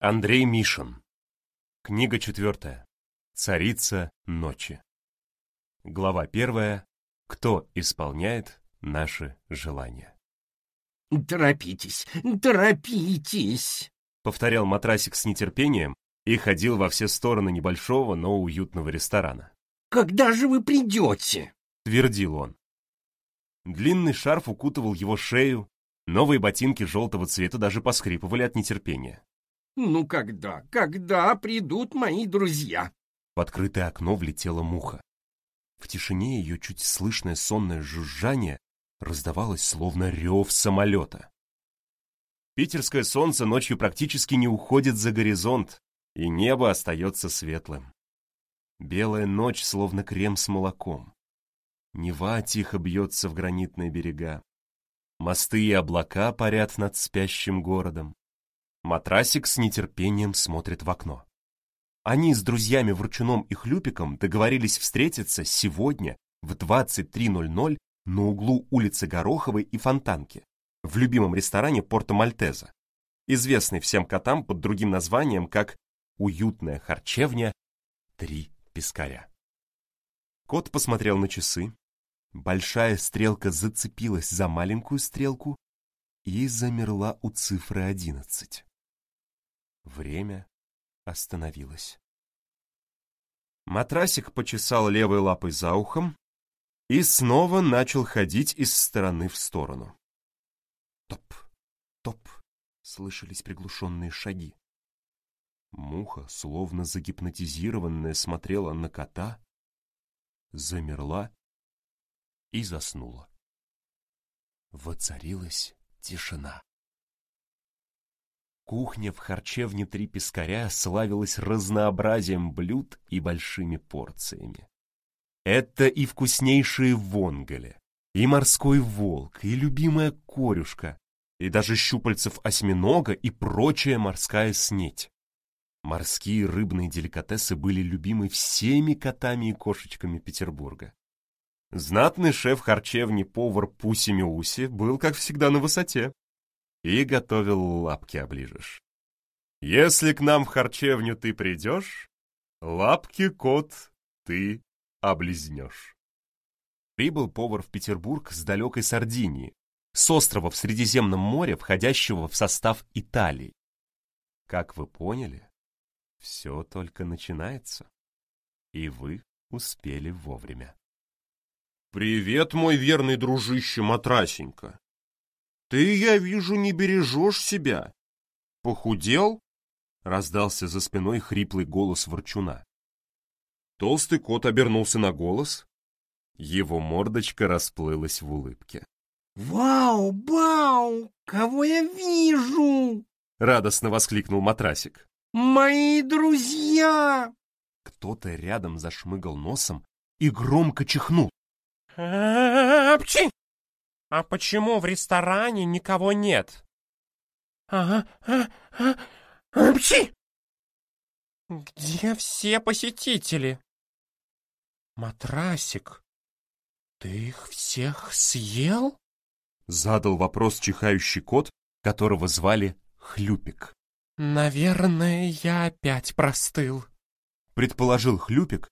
Андрей Мишин. Книга четвертая. Царица ночи. Глава первая. Кто исполняет наши желания? «Торопитесь, торопитесь!» — повторял матрасик с нетерпением и ходил во все стороны небольшого, но уютного ресторана. «Когда же вы придете?» — твердил он. Длинный шарф укутывал его шею, новые ботинки желтого цвета даже поскрипывали от нетерпения. «Ну когда, когда придут мои друзья?» В открытое окно влетела муха. В тишине ее чуть слышное сонное жужжание раздавалось словно рев самолета. Питерское солнце ночью практически не уходит за горизонт, и небо остается светлым. Белая ночь, словно крем с молоком. Нева тихо бьется в гранитные берега. Мосты и облака парят над спящим городом. Матрасик с нетерпением смотрит в окно. Они с друзьями Ворчуном и Хлюпиком договорились встретиться сегодня в 23.00 на углу улицы Гороховой и Фонтанки, в любимом ресторане Порто Мальтеза, известный всем котам под другим названием как «Уютная харчевня Три пескаря». Кот посмотрел на часы. Большая стрелка зацепилась за маленькую стрелку и замерла у цифры одиннадцать. Время остановилось. Матрасик почесал левой лапой за ухом и снова начал ходить из стороны в сторону. Топ, топ, слышались приглушенные шаги. Муха, словно загипнотизированная, смотрела на кота, замерла и заснула. Воцарилась тишина. Кухня в харчевне «Три пескаря» славилась разнообразием блюд и большими порциями. Это и вкуснейшие вонголи, и морской волк, и любимая корюшка, и даже щупальцев осьминога и прочая морская снеть. Морские рыбные деликатесы были любимы всеми котами и кошечками Петербурга. Знатный шеф харчевни повар Пуси Миуси был, как всегда, на высоте и готовил лапки оближешь. Если к нам в харчевню ты придешь, лапки, кот, ты облизнешь. Прибыл повар в Петербург с далекой Сардинии, с острова в Средиземном море, входящего в состав Италии. Как вы поняли, все только начинается, и вы успели вовремя. «Привет, мой верный дружище Матрасенька!» Ты, я вижу, не бережешь себя. Похудел? Раздался за спиной хриплый голос ворчуна. Толстый кот обернулся на голос. Его мордочка расплылась в улыбке. «Вау, бау! Кого я вижу?» — радостно воскликнул матрасик. «Мои друзья!» Кто-то рядом зашмыгал носом и громко чихнул. «Апчи!» «А почему в ресторане никого нет?» «Ага, а, а, апчи!» «Где все посетители?» «Матрасик, ты их всех съел?» Задал вопрос чихающий кот, которого звали Хлюпик. «Наверное, я опять простыл», — предположил Хлюпик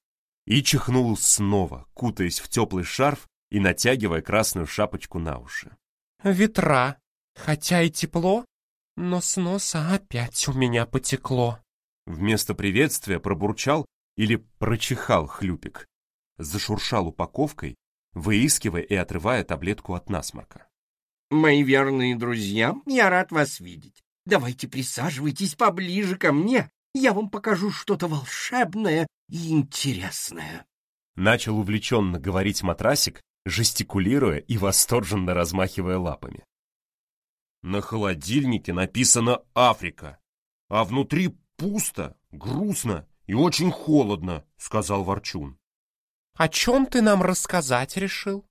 и чихнул снова, кутаясь в теплый шарф и натягивая красную шапочку на уши. «Ветра. Хотя и тепло, но с носа опять у меня потекло». Вместо приветствия пробурчал или прочихал хлюпик. Зашуршал упаковкой, выискивая и отрывая таблетку от насморка. «Мои верные друзья, я рад вас видеть. Давайте присаживайтесь поближе ко мне, я вам покажу что-то волшебное и интересное». Начал увлеченно говорить матрасик, жестикулируя и восторженно размахивая лапами. На холодильнике написано «Африка», а внутри пусто, грустно и очень холодно, сказал Ворчун. О чем ты нам рассказать решил?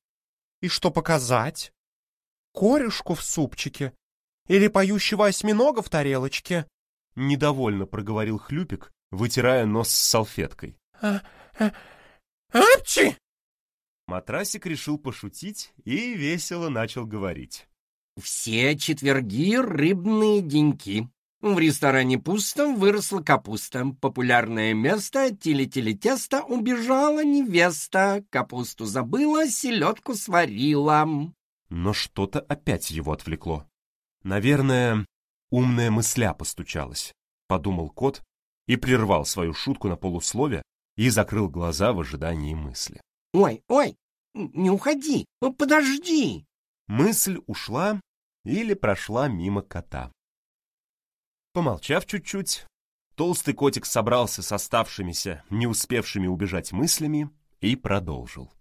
И что показать? Корюшку в супчике? Или поющего осьминога в тарелочке? Недовольно проговорил Хлюпик, вытирая нос с салфеткой. А, а, апчи! Матрасик решил пошутить и весело начал говорить. «Все четверги рыбные деньки. В ресторане пусто, выросла капуста. Популярное место, тили-тили-тесто, убежала невеста. Капусту забыла, селедку сварила. Но что-то опять его отвлекло. Наверное, умная мысля постучалась, подумал кот и прервал свою шутку на полуслове и закрыл глаза в ожидании мысли. «Ой, ой, не уходи, подожди!» Мысль ушла или прошла мимо кота. Помолчав чуть-чуть, толстый котик собрался с оставшимися, не успевшими убежать мыслями и продолжил.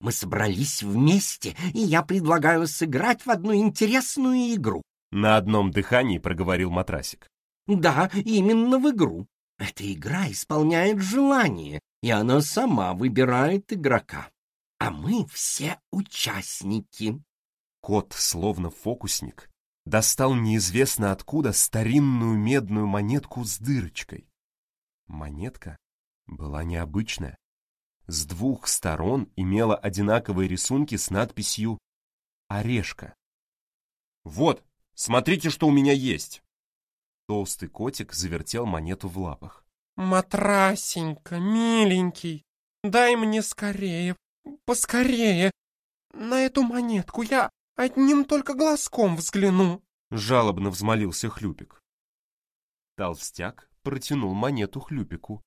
«Мы собрались вместе, и я предлагаю сыграть в одну интересную игру». На одном дыхании проговорил матрасик. «Да, именно в игру. Эта игра исполняет желание, и она сама выбирает игрока. А мы все участники». Кот, словно фокусник, достал неизвестно откуда старинную медную монетку с дырочкой. Монетка была необычная. С двух сторон имела одинаковые рисунки с надписью «Орешка». «Вот, смотрите, что у меня есть!» Толстый котик завертел монету в лапах. «Матрасенька, миленький, дай мне скорее, поскорее. На эту монетку я Одним только глазком взгляну. Жалобно взмолился Хлюпик. Толстяк протянул монету Хлюпику.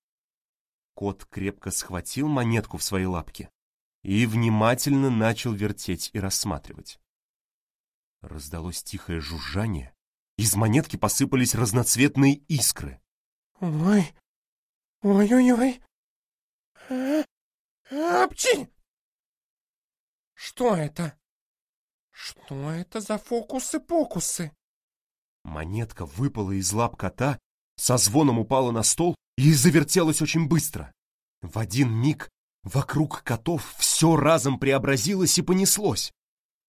Кот крепко схватил монетку в свои лапки и внимательно начал вертеть и рассматривать. Раздалось тихое жужжание, из монетки посыпались разноцветные искры. «Ой, ой-ой-ой! А, апчи! Что это?» Что это за фокусы-покусы? Монетка выпала из лап кота, со звоном упала на стол и завертелась очень быстро. В один миг вокруг котов все разом преобразилось и понеслось.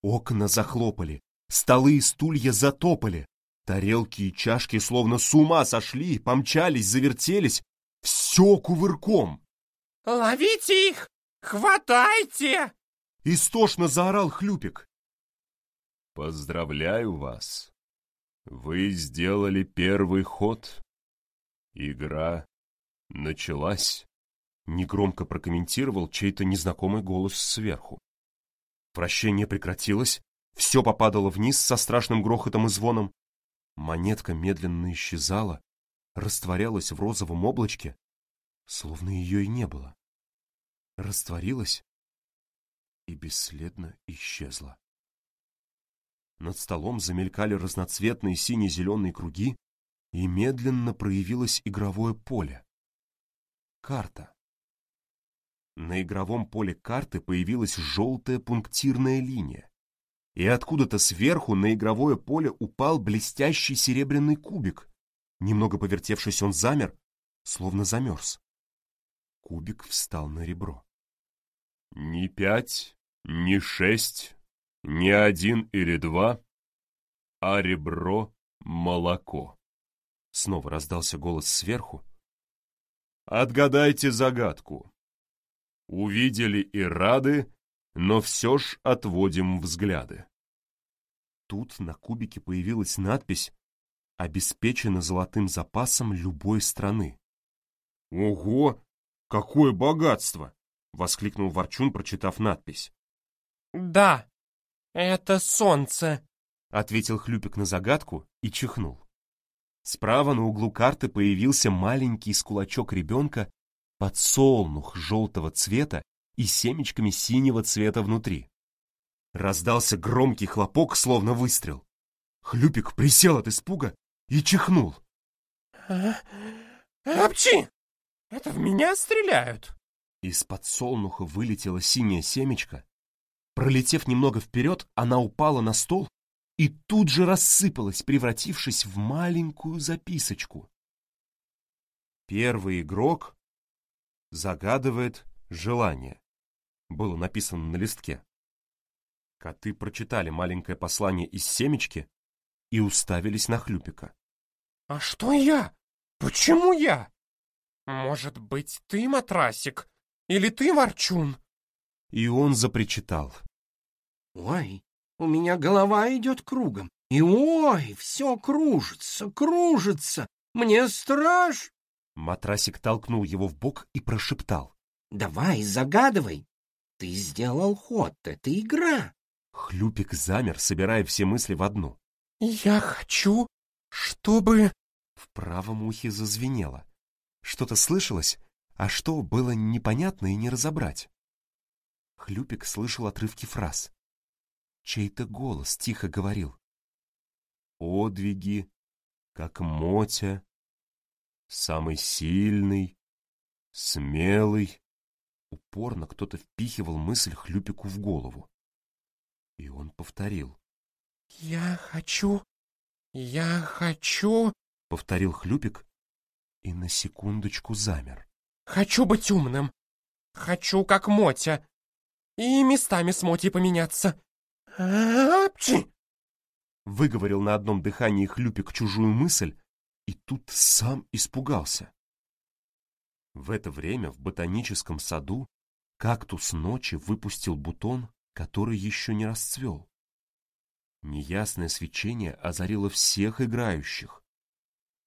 Окна захлопали, столы и стулья затопали, тарелки и чашки словно с ума сошли, помчались, завертелись, все кувырком. «Ловите их! Хватайте!» Истошно заорал Хлюпик. Поздравляю вас. Вы сделали первый ход. Игра началась. Негромко прокомментировал чей-то незнакомый голос сверху. Вращение прекратилось, все попадало вниз со страшным грохотом и звоном. Монетка медленно исчезала, растворялась в розовом облачке, словно ее и не было. Растворилась и бесследно исчезла. Над столом замелькали разноцветные сине-зеленые круги, и медленно проявилось игровое поле. Карта. На игровом поле карты появилась желтая пунктирная линия, и откуда-то сверху на игровое поле упал блестящий серебряный кубик. Немного повертевшись, он замер, словно замерз. Кубик встал на ребро. «Ни пять, ни шесть, не один или два, а ребро — молоко. Снова раздался голос сверху. Отгадайте загадку. Увидели и рады, но все ж отводим взгляды. Тут на кубике появилась надпись «Обеспечено золотым запасом любой страны». «Ого! Какое богатство!» — воскликнул Ворчун, прочитав надпись. «Да, «Это солнце», — ответил Хлюпик на загадку и чихнул. Справа на углу карты появился маленький скулачок ребенка, подсолнух желтого цвета и семечками синего цвета внутри. Раздался громкий хлопок, словно выстрел. Хлюпик присел от испуга и чихнул. А, «Апчи! Это в меня стреляют!» Из подсолнуха вылетело синее семечко, Пролетев немного вперед, она упала на стол и тут же рассыпалась, превратившись в маленькую записочку. Первый игрок загадывает желание. Было написано на листке. Коты прочитали маленькое послание из семечки и уставились на Хлюпика. «А что я? Почему я? Может быть, ты матрасик? Или ты ворчун?» И он запричитал. Ой, у меня голова идет кругом. И ой, все кружится, кружится. Мне страшно. Матрасик толкнул его в бок и прошептал. Давай, загадывай. Ты сделал ход, это игра. Хлюпик замер, собирая все мысли в одну. Я хочу, чтобы... В правом ухе зазвенело. Что-то слышалось, а что было непонятно и не разобрать. Хлюпик слышал отрывки фраз. Чей-то голос тихо говорил. «Подвиги, как Мотя, самый сильный, смелый». Упорно кто-то впихивал мысль Хлюпику в голову. И он повторил. «Я хочу, я хочу...» — повторил Хлюпик и на секундочку замер. «Хочу быть умным. Хочу, как Мотя. И местами с Мотей поменяться. Апчи!» Выговорил на одном дыхании Хлюпик чужую мысль и тут сам испугался. В это время в ботаническом саду кактус ночи выпустил бутон, который еще не расцвел. Неясное свечение озарило всех играющих.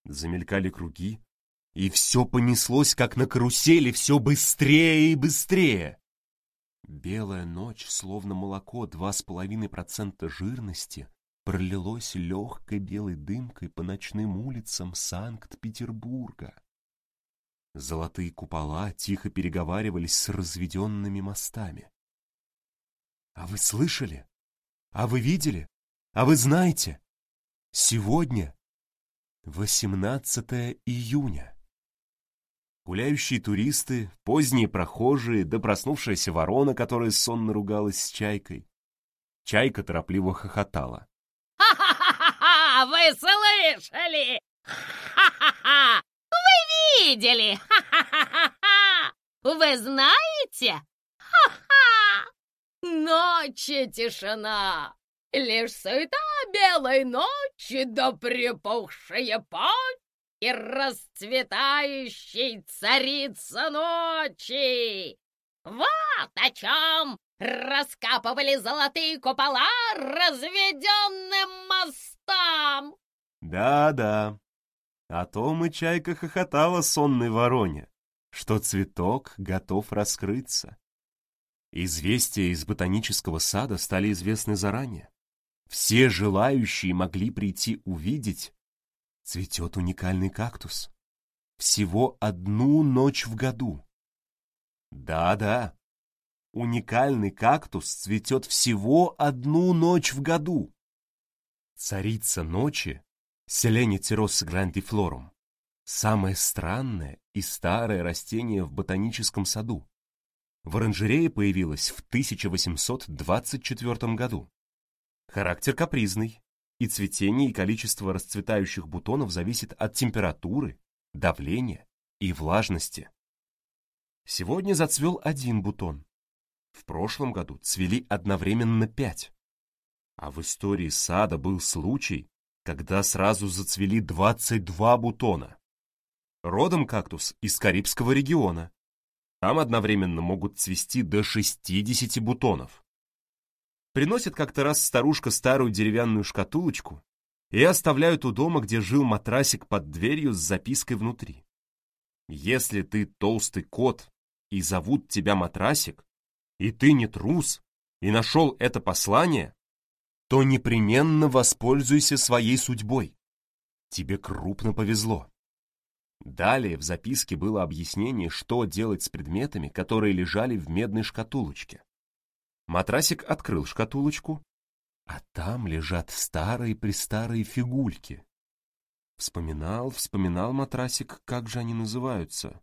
Замелькали круги, и все понеслось, как на карусели, все быстрее и быстрее. Белая ночь, словно молоко два с половиной процента жирности, пролилось легкой белой дымкой по ночным улицам Санкт-Петербурга. Золотые купола тихо переговаривались с разведенными мостами. А вы слышали? А вы видели? А вы знаете? Сегодня 18 июня. Гуляющие туристы, поздние прохожие, да проснувшаяся ворона, которая сонно ругалась с чайкой. Чайка торопливо хохотала. «Ха-ха-ха! Вы слышали? Ха-ха-ха! Вы видели? Ха-ха-ха! Вы знаете? Ха-ха! Ночи тишина! Лишь сыта белой ночи да припухшие почки и расцветающей царица ночи. Вот о чем раскапывали золотые купола разведенным мостам. Да-да, о том и чайка хохотала сонной вороне, что цветок готов раскрыться. Известия из ботанического сада стали известны заранее. Все желающие могли прийти увидеть, цветет уникальный кактус. Всего одну ночь в году. Да-да, уникальный кактус цветет всего одну ночь в году. Царица ночи, Селенитирос грандифлорум, самое странное и старое растение в ботаническом саду. В оранжерее появилась в 1824 году. Характер капризный, и цветение и количество расцветающих бутонов зависит от температуры, давления и влажности. Сегодня зацвел один бутон. В прошлом году цвели одновременно пять. А в истории сада был случай, когда сразу зацвели 22 бутона. Родом кактус из Карибского региона. Там одновременно могут цвести до 60 бутонов. Приносит как-то раз старушка старую деревянную шкатулочку и оставляют у дома, где жил матрасик под дверью с запиской внутри. Если ты толстый кот и зовут тебя матрасик, и ты не трус, и нашел это послание, то непременно воспользуйся своей судьбой. Тебе крупно повезло. Далее в записке было объяснение, что делать с предметами, которые лежали в медной шкатулочке. Матрасик открыл шкатулочку, а там лежат старые-престарые фигульки. Вспоминал, вспоминал матрасик, как же они называются.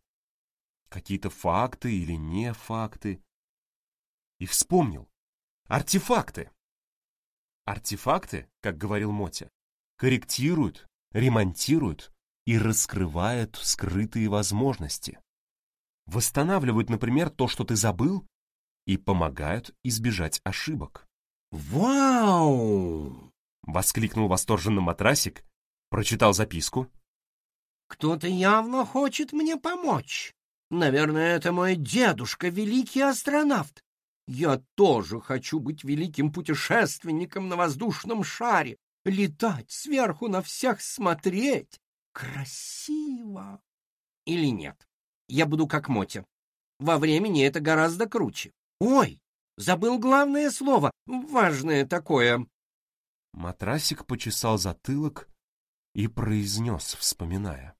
Какие-то факты или не факты. И вспомнил. Артефакты. Артефакты, как говорил Мотя, корректируют, ремонтируют и раскрывают скрытые возможности. Восстанавливают, например, то, что ты забыл, и помогают избежать ошибок. «Вау!» — воскликнул восторженно матрасик, прочитал записку. «Кто-то явно хочет мне помочь. Наверное, это мой дедушка, великий астронавт. Я тоже хочу быть великим путешественником на воздушном шаре. летать, сверху на всех смотреть. Красиво. Или нет? Я буду как Мотя. Во времени это гораздо круче. Ой, забыл главное слово, важное такое. Матрасик почесал затылок и произнес, вспоминая.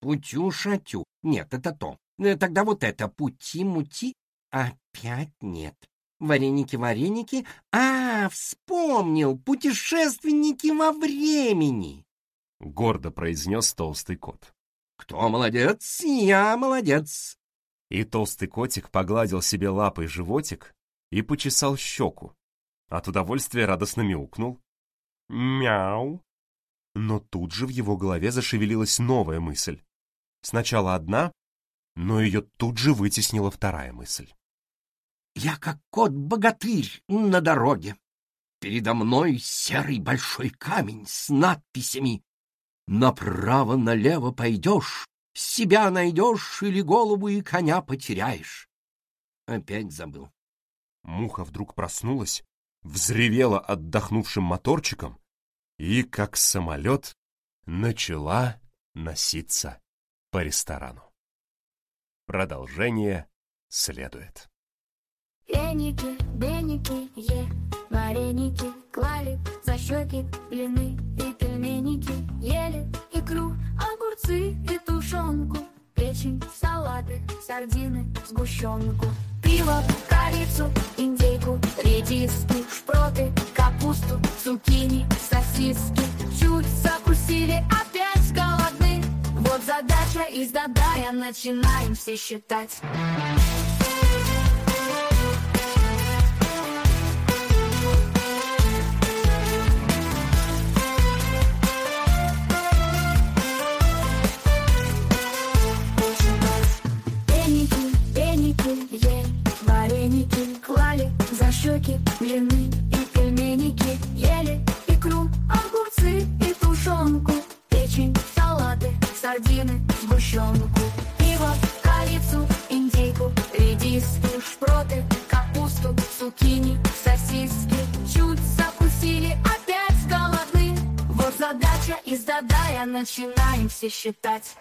Путю-шатю. Нет, это то. Э, тогда вот это пути-мути. Опять нет. Вареники-вареники. А, вспомнил! Путешественники во времени! Гордо произнес толстый кот. Кто молодец? Я молодец. И толстый котик погладил себе лапой животик и почесал щеку. От удовольствия радостно мяукнул. Мяу. Но тут же в его голове зашевелилась новая мысль. Сначала одна, но ее тут же вытеснила вторая мысль. Я как кот-богатырь на дороге. Передо мной серый большой камень с надписями «Направо-налево пойдешь, себя найдешь или голову и коня потеряешь». Опять забыл. Муха вдруг проснулась, взревела отдохнувшим моторчиком и, как самолет, начала носиться по ресторану. Продолжение следует. Веники, веники, е, вареники клали за щеки, блины сардины, сгущенку, пиво, корицу, индейку, редиски, шпроты, капусту, цукини, сосиски, чуть закусили, опять голодны. Вот задача из задая, начинаем все считать. Считать.